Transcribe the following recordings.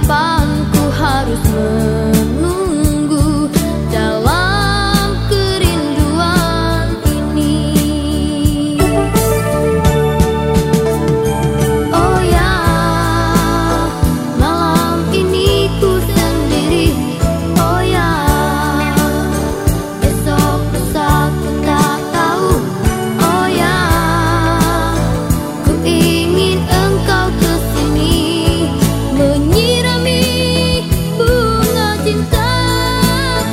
kapan ku harus men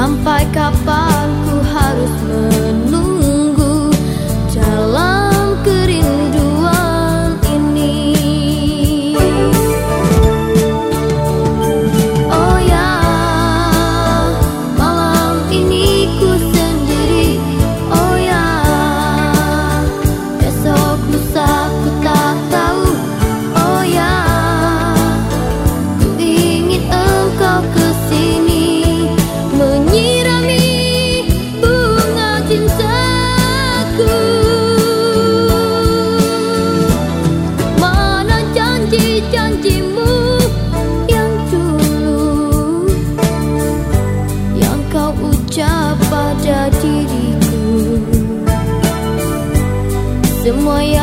sampai kapanpun como.